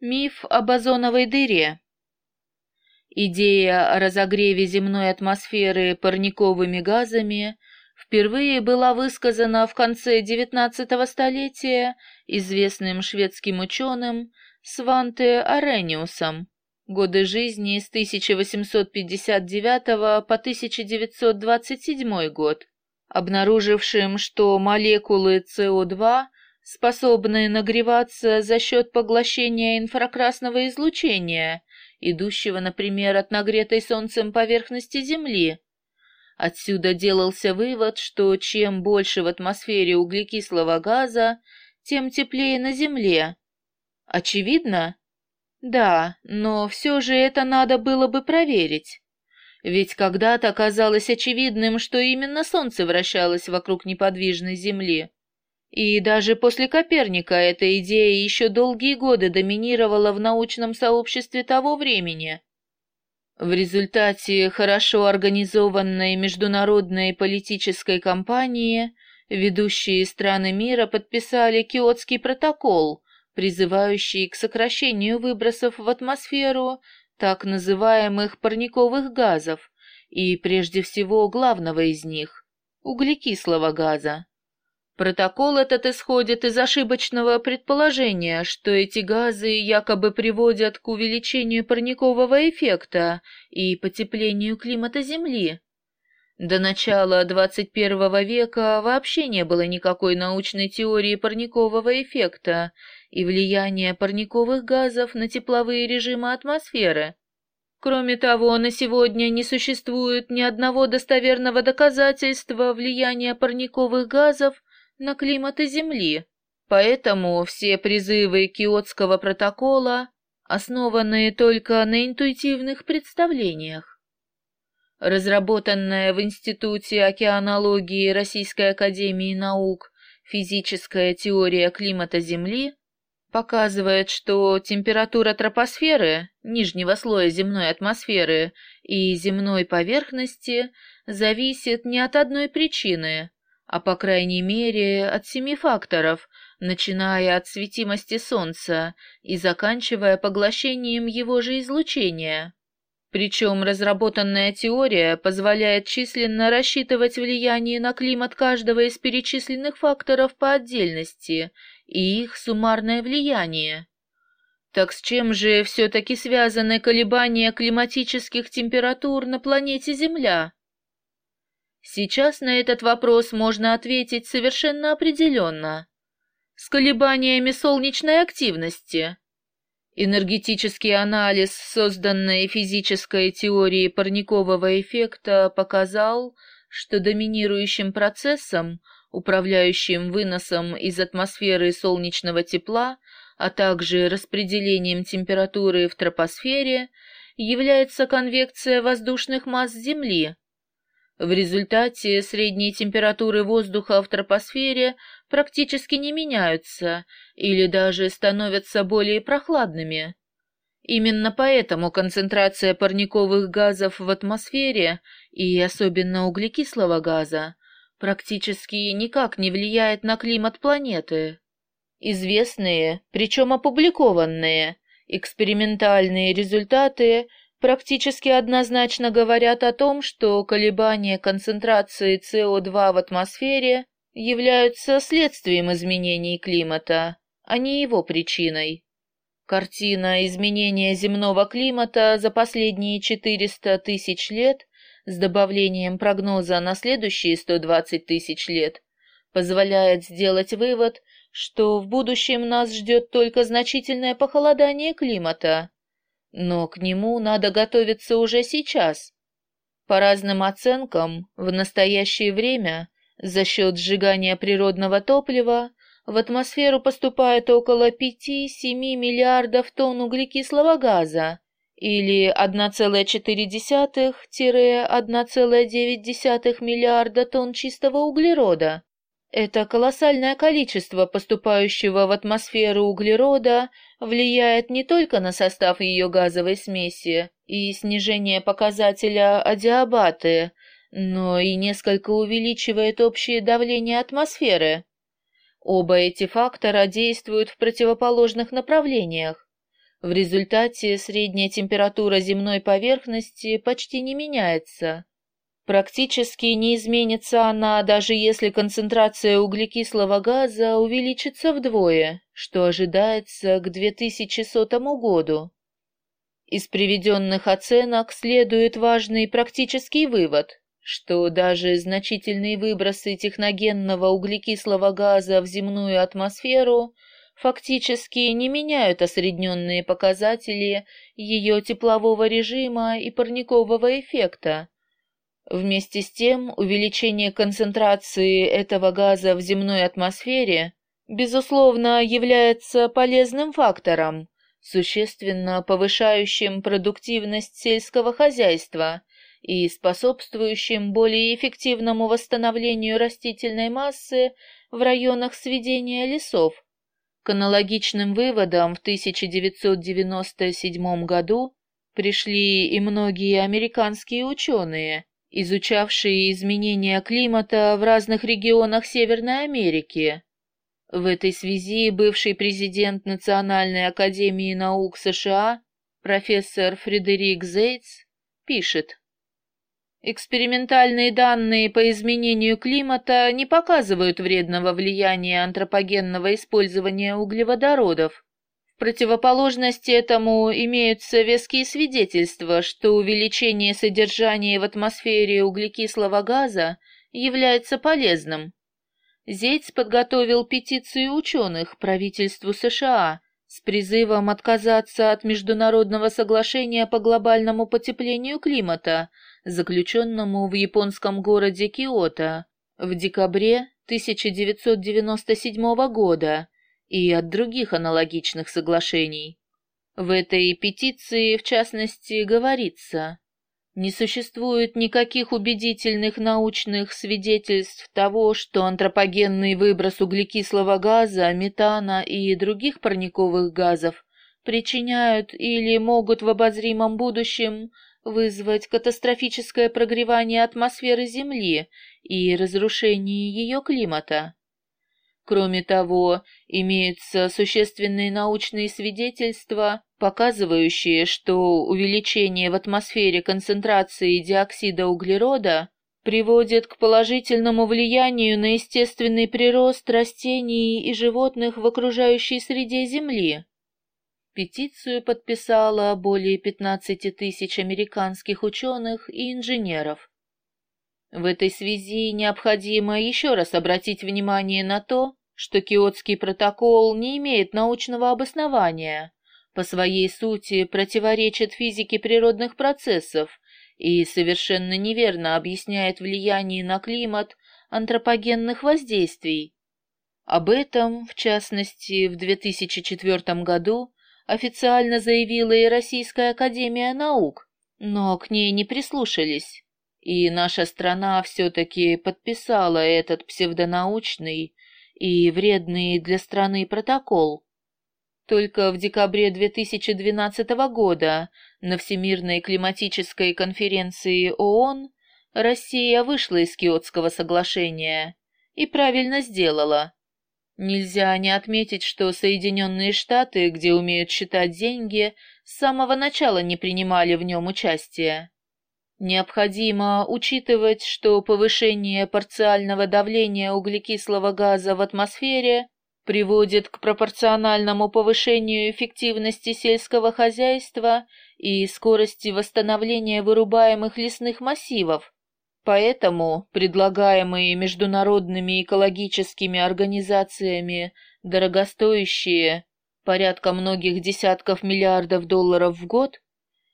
Миф об озоновой дыре. Идея о разогреве земной атмосферы парниковыми газами впервые была высказана в конце XIX столетия известным шведским ученым Сванте Арениусом. Годы жизни с 1859 по 1927 год, обнаружившим, что молекулы СО2 способные нагреваться за счет поглощения инфракрасного излучения, идущего, например, от нагретой солнцем поверхности Земли. Отсюда делался вывод, что чем больше в атмосфере углекислого газа, тем теплее на Земле. Очевидно? Да, но все же это надо было бы проверить. Ведь когда-то казалось очевидным, что именно Солнце вращалось вокруг неподвижной Земли. И даже после Коперника эта идея еще долгие годы доминировала в научном сообществе того времени. В результате хорошо организованной международной политической кампании ведущие страны мира подписали Киотский протокол, призывающий к сокращению выбросов в атмосферу так называемых парниковых газов и, прежде всего, главного из них – углекислого газа. Протокол этот исходит из ошибочного предположения, что эти газы якобы приводят к увеличению парникового эффекта и потеплению климата Земли. До начала 21 века вообще не было никакой научной теории парникового эффекта и влияния парниковых газов на тепловые режимы атмосферы. Кроме того, на сегодня не существует ни одного достоверного доказательства влияния парниковых газов на климаты Земли, поэтому все призывы Киотского протокола основаны только на интуитивных представлениях. Разработанная в Институте океанологии Российской академии наук физическая теория климата Земли показывает, что температура тропосферы, нижнего слоя земной атмосферы и земной поверхности зависит не от одной причины, а по крайней мере от семи факторов, начиная от светимости Солнца и заканчивая поглощением его же излучения. Причем разработанная теория позволяет численно рассчитывать влияние на климат каждого из перечисленных факторов по отдельности и их суммарное влияние. Так с чем же все-таки связаны колебания климатических температур на планете Земля? Сейчас на этот вопрос можно ответить совершенно определенно. С колебаниями солнечной активности. Энергетический анализ созданной физической теории парникового эффекта показал, что доминирующим процессом, управляющим выносом из атмосферы солнечного тепла, а также распределением температуры в тропосфере, является конвекция воздушных масс Земли, в результате средние температуры воздуха в тропосфере практически не меняются или даже становятся более прохладными. Именно поэтому концентрация парниковых газов в атмосфере и особенно углекислого газа практически никак не влияет на климат планеты. Известные, причем опубликованные, экспериментальные результаты практически однозначно говорят о том, что колебания концентрации СО2 в атмосфере являются следствием изменений климата, а не его причиной. Картина изменения земного климата за последние 400 тысяч лет с добавлением прогноза на следующие 120 тысяч лет позволяет сделать вывод, что в будущем нас ждет только значительное похолодание климата, но к нему надо готовиться уже сейчас. По разным оценкам, в настоящее время за счет сжигания природного топлива в атмосферу поступает около 5-7 миллиардов тонн углекислого газа или 1,4-1,9 миллиарда тонн чистого углерода. Это колоссальное количество поступающего в атмосферу углерода влияет не только на состав ее газовой смеси и снижение показателя адиабаты, но и несколько увеличивает общее давление атмосферы. Оба эти фактора действуют в противоположных направлениях. В результате средняя температура земной поверхности почти не меняется. Практически не изменится она, даже если концентрация углекислого газа увеличится вдвое, что ожидается к 2100 году. Из приведенных оценок следует важный практический вывод, что даже значительные выбросы техногенного углекислого газа в земную атмосферу – фактически не меняют осредненные показатели ее теплового режима и парникового эффекта. Вместе с тем, увеличение концентрации этого газа в земной атмосфере, безусловно, является полезным фактором, существенно повышающим продуктивность сельского хозяйства и способствующим более эффективному восстановлению растительной массы в районах сведения лесов, к аналогичным выводам в 1997 году пришли и многие американские ученые, изучавшие изменения климата в разных регионах Северной Америки. В этой связи бывший президент Национальной академии наук США профессор Фредерик Зейтс пишет, Экспериментальные данные по изменению климата не показывают вредного влияния антропогенного использования углеводородов. В противоположность этому имеются веские свидетельства, что увеличение содержания в атмосфере углекислого газа является полезным. Зейц подготовил петицию ученых правительству США с призывом отказаться от международного соглашения по глобальному потеплению климата – заключенному в японском городе Киото в декабре 1997 года и от других аналогичных соглашений. В этой петиции, в частности, говорится, не существует никаких убедительных научных свидетельств того, что антропогенный выброс углекислого газа, метана и других парниковых газов причиняют или могут в обозримом будущем вызвать катастрофическое прогревание атмосферы Земли и разрушение ее климата. Кроме того, имеются существенные научные свидетельства, показывающие, что увеличение в атмосфере концентрации диоксида углерода приводит к положительному влиянию на естественный прирост растений и животных в окружающей среде Земли. Петицию подписало более 15 тысяч американских ученых и инженеров. В этой связи необходимо еще раз обратить внимание на то, что Киотский протокол не имеет научного обоснования, по своей сути противоречит физике природных процессов и совершенно неверно объясняет влияние на климат антропогенных воздействий. Об этом, в частности, в 2004 году официально заявила и Российская Академия Наук, но к ней не прислушались. И наша страна все-таки подписала этот псевдонаучный и вредный для страны протокол. Только в декабре 2012 года на Всемирной климатической конференции ООН Россия вышла из Киотского соглашения и правильно сделала. Нельзя не отметить, что Соединенные Штаты, где умеют считать деньги, с самого начала не принимали в нем участия. Необходимо учитывать, что повышение парциального давления углекислого газа в атмосфере приводит к пропорциональному повышению эффективности сельского хозяйства и скорости восстановления вырубаемых лесных массивов, Поэтому предлагаемые международными экологическими организациями дорогостоящие, порядка многих десятков миллиардов долларов в год,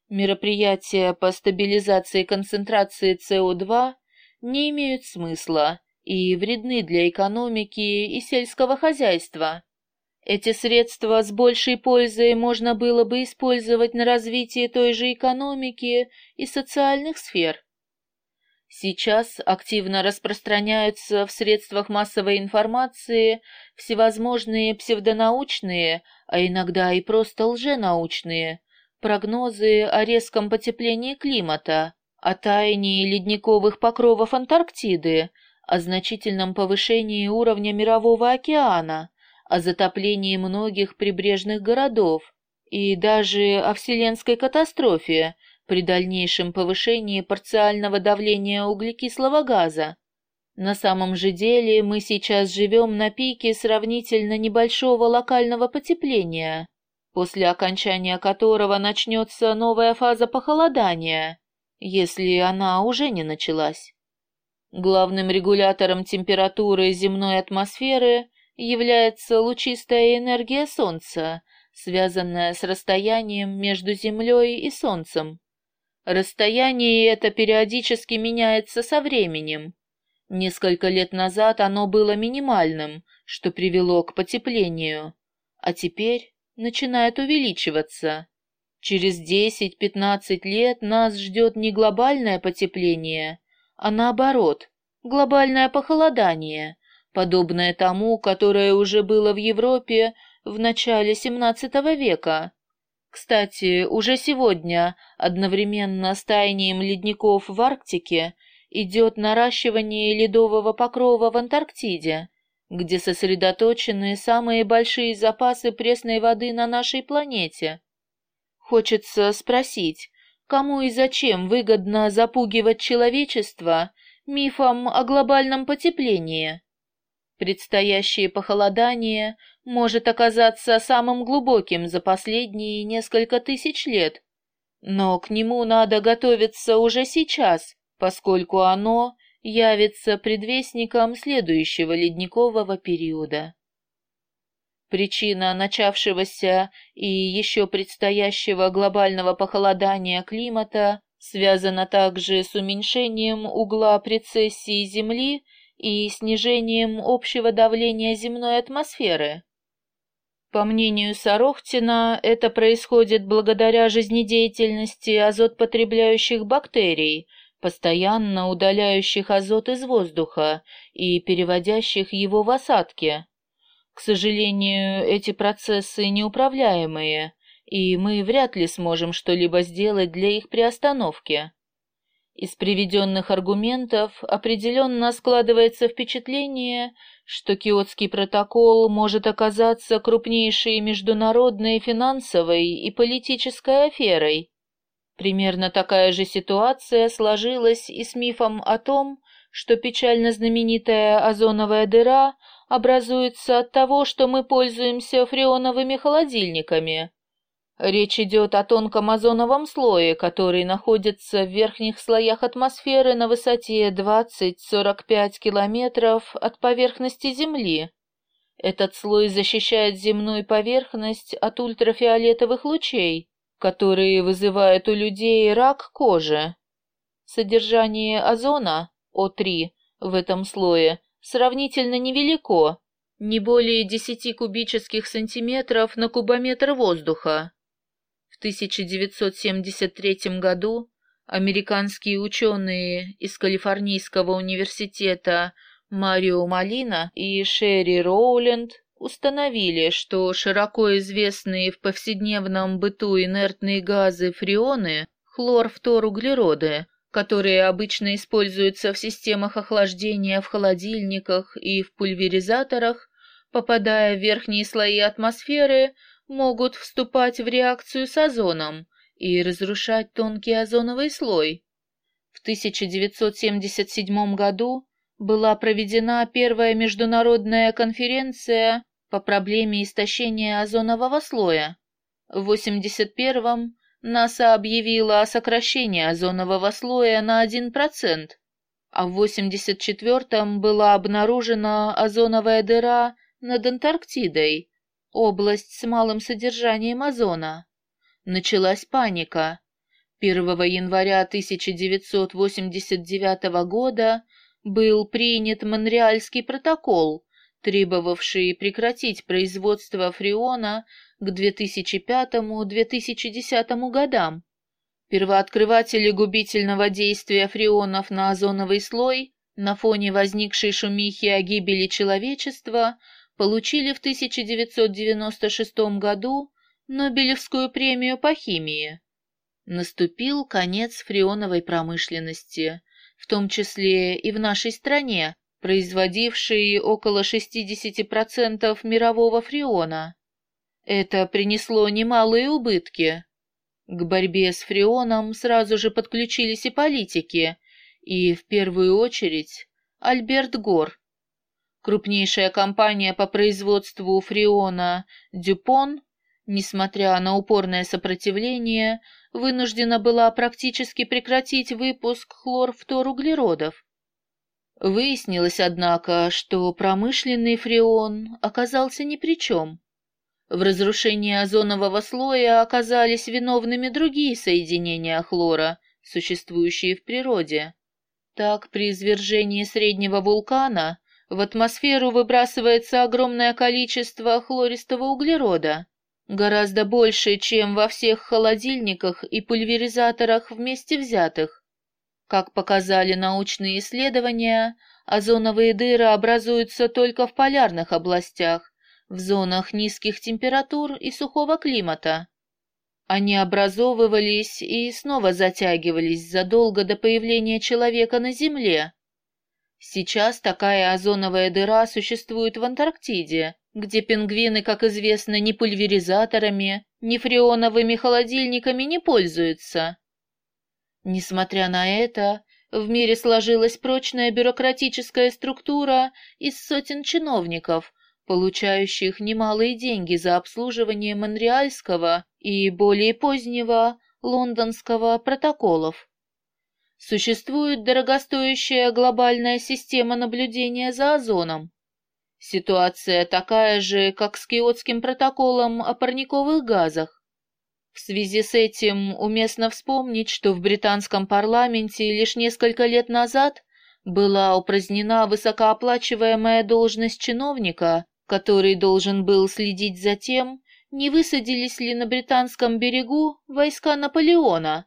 мероприятия по стабилизации концентрации СО2 не имеют смысла и вредны для экономики и сельского хозяйства. Эти средства с большей пользой можно было бы использовать на развитие той же экономики и социальных сфер. Сейчас активно распространяются в средствах массовой информации всевозможные псевдонаучные, а иногда и просто лженаучные, прогнозы о резком потеплении климата, о таянии ледниковых покровов Антарктиды, о значительном повышении уровня Мирового океана, о затоплении многих прибрежных городов и даже о вселенской катастрофе при дальнейшем повышении парциального давления углекислого газа. На самом же деле мы сейчас живем на пике сравнительно небольшого локального потепления, после окончания которого начнется новая фаза похолодания, если она уже не началась. Главным регулятором температуры земной атмосферы является лучистая энергия Солнца, связанная с расстоянием между Землей и Солнцем. Расстояние это периодически меняется со временем. Несколько лет назад оно было минимальным, что привело к потеплению, а теперь начинает увеличиваться. Через 10-15 лет нас ждет не глобальное потепление, а наоборот, глобальное похолодание, подобное тому, которое уже было в Европе в начале XVII века. Кстати, уже сегодня, одновременно с таянием ледников в Арктике, идет наращивание ледового покрова в Антарктиде, где сосредоточены самые большие запасы пресной воды на нашей планете. Хочется спросить, кому и зачем выгодно запугивать человечество мифом о глобальном потеплении? Предстоящее похолодание может оказаться самым глубоким за последние несколько тысяч лет, но к нему надо готовиться уже сейчас, поскольку оно явится предвестником следующего ледникового периода. Причина начавшегося и еще предстоящего глобального похолодания климата связана также с уменьшением угла прецессии Земли и снижением общего давления земной атмосферы. По мнению Сорохтина, это происходит благодаря жизнедеятельности азотпотребляющих бактерий, постоянно удаляющих азот из воздуха и переводящих его в осадки. К сожалению, эти процессы неуправляемые, и мы вряд ли сможем что-либо сделать для их приостановки. Из приведенных аргументов определенно складывается впечатление, что Киотский протокол может оказаться крупнейшей международной финансовой и политической аферой. Примерно такая же ситуация сложилась и с мифом о том, что печально знаменитая озоновая дыра образуется от того, что мы пользуемся фреоновыми холодильниками, Речь идет о тонком озоновом слое, который находится в верхних слоях атмосферы на высоте 20-45 километров от поверхности Земли. Этот слой защищает земную поверхность от ультрафиолетовых лучей, которые вызывают у людей рак кожи. Содержание озона, О3, в этом слое сравнительно невелико, не более 10 кубических сантиметров на кубометр воздуха. В 1973 году американские ученые из Калифорнийского университета Марио Малина и Шерри Роуленд установили, что широко известные в повседневном быту инертные газы фреоны, хлорфторуглероды, которые обычно используются в системах охлаждения в холодильниках и в пульверизаторах, попадая в верхние слои атмосферы, могут вступать в реакцию с озоном и разрушать тонкий озоновый слой. В 1977 году была проведена первая международная конференция по проблеме истощения озонового слоя. В 1981-м НАСА объявила о сокращении озонового слоя на 1%, а в 1984-м была обнаружена озоновая дыра над Антарктидой, область с малым содержанием озона. Началась паника. 1 января 1989 года был принят Монреальский протокол, требовавший прекратить производство фреона к 2005-2010 годам. Первооткрыватели губительного действия фреонов на озоновый слой на фоне возникшей шумихи о гибели человечества – получили в 1996 году Нобелевскую премию по химии. Наступил конец фреоновой промышленности, в том числе и в нашей стране, производившей около 60% мирового фреона. Это принесло немалые убытки. К борьбе с фреоном сразу же подключились и политики, и, в первую очередь, Альберт Гор. Крупнейшая компания по производству фреона «Дюпон», несмотря на упорное сопротивление, вынуждена была практически прекратить выпуск хлорфторуглеродов. Выяснилось, однако, что промышленный фреон оказался ни при чем. В разрушении озонового слоя оказались виновными другие соединения хлора, существующие в природе. Так, при извержении среднего вулкана в атмосферу выбрасывается огромное количество хлористого углерода, гораздо больше, чем во всех холодильниках и пульверизаторах вместе взятых. Как показали научные исследования, озоновые дыры образуются только в полярных областях, в зонах низких температур и сухого климата. Они образовывались и снова затягивались задолго до появления человека на Земле. Сейчас такая озоновая дыра существует в Антарктиде, где пингвины, как известно, ни пульверизаторами, ни фреоновыми холодильниками не пользуются. Несмотря на это, в мире сложилась прочная бюрократическая структура из сотен чиновников, получающих немалые деньги за обслуживание монреальского и более позднего лондонского протоколов. Существует дорогостоящая глобальная система наблюдения за озоном. Ситуация такая же, как с Киотским протоколом о парниковых газах. В связи с этим уместно вспомнить, что в британском парламенте лишь несколько лет назад была упразднена высокооплачиваемая должность чиновника, который должен был следить за тем, не высадились ли на британском берегу войска Наполеона.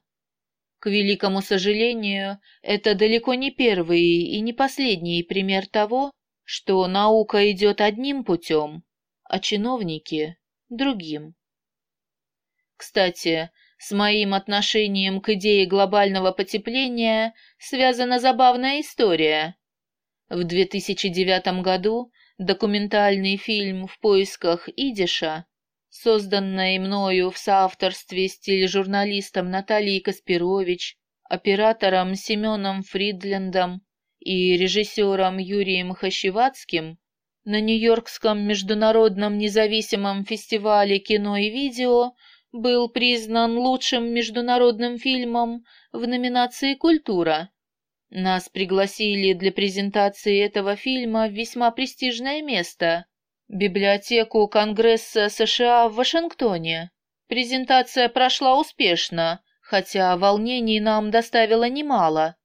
К великому сожалению, это далеко не первый и не последний пример того, что наука идет одним путем, а чиновники — другим. Кстати, с моим отношением к идее глобального потепления связана забавная история. В 2009 году документальный фильм «В поисках Идиша», созданный мною в соавторстве с тележурналистом Натальей Каспирович, оператором Семеном Фридлендом и режиссером Юрием Хащевацким, на Нью-Йоркском международном независимом фестивале кино и видео был признан лучшим международным фильмом в номинации «Культура». Нас пригласили для презентации этого фильма в весьма престижное место – библиотеку Конгресса США в Вашингтоне. Презентация прошла успешно, хотя волнений нам доставило немало.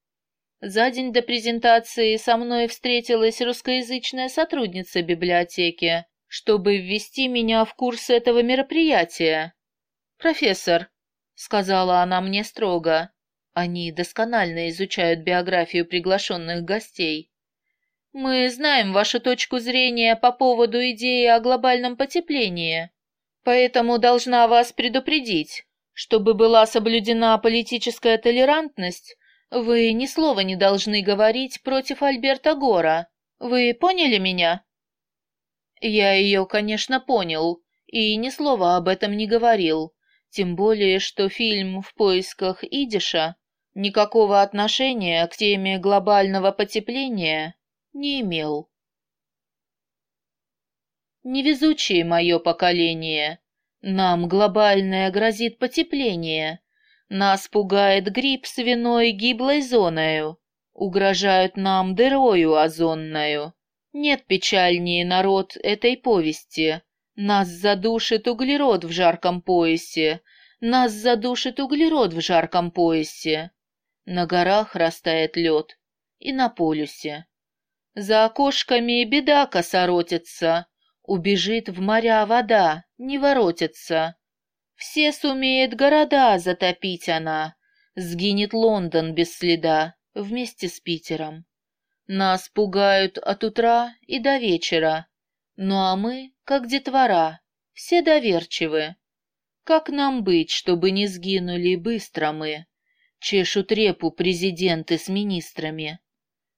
За день до презентации со мной встретилась русскоязычная сотрудница библиотеки, чтобы ввести меня в курс этого мероприятия. «Профессор», — сказала она мне строго, они досконально изучают биографию приглашенных гостей. Мы знаем вашу точку зрения по поводу идеи о глобальном потеплении, поэтому должна вас предупредить, чтобы была соблюдена политическая толерантность, вы ни слова не должны говорить против Альберта Гора. Вы поняли меня? Я ее, конечно, понял, и ни слова об этом не говорил, тем более, что фильм «В поисках Идиша» никакого отношения к теме глобального потепления не имел. Невезучее мое поколение. Нам глобальное грозит потепление. Нас пугает гриб свиной гиблой зоною. Угрожают нам дырою озонною. Нет печальнее народ этой повести. Нас задушит углерод в жарком поясе. Нас задушит углерод в жарком поясе. На горах растает лед и на полюсе. За окошками беда косоротится, убежит в моря вода, не воротится. Все сумеет города затопить она, сгинет Лондон без следа вместе с Питером. Нас пугают от утра и до вечера, ну а мы, как детвора, все доверчивы. Как нам быть, чтобы не сгинули быстро мы? чешут репу президенты с министрами.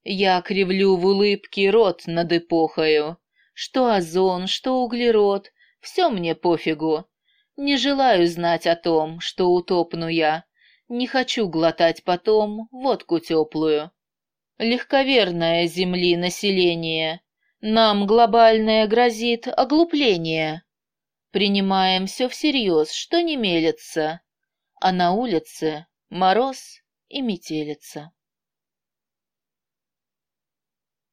Я кривлю в улыбке рот над эпохою. Что озон, что углерод, Все мне пофигу. Не желаю знать о том, что утопну я. Не хочу глотать потом водку теплую. Легковерное земли население. Нам глобальное грозит оглупление. Принимаем все всерьез, что не мелется. А на улице мороз и метелица.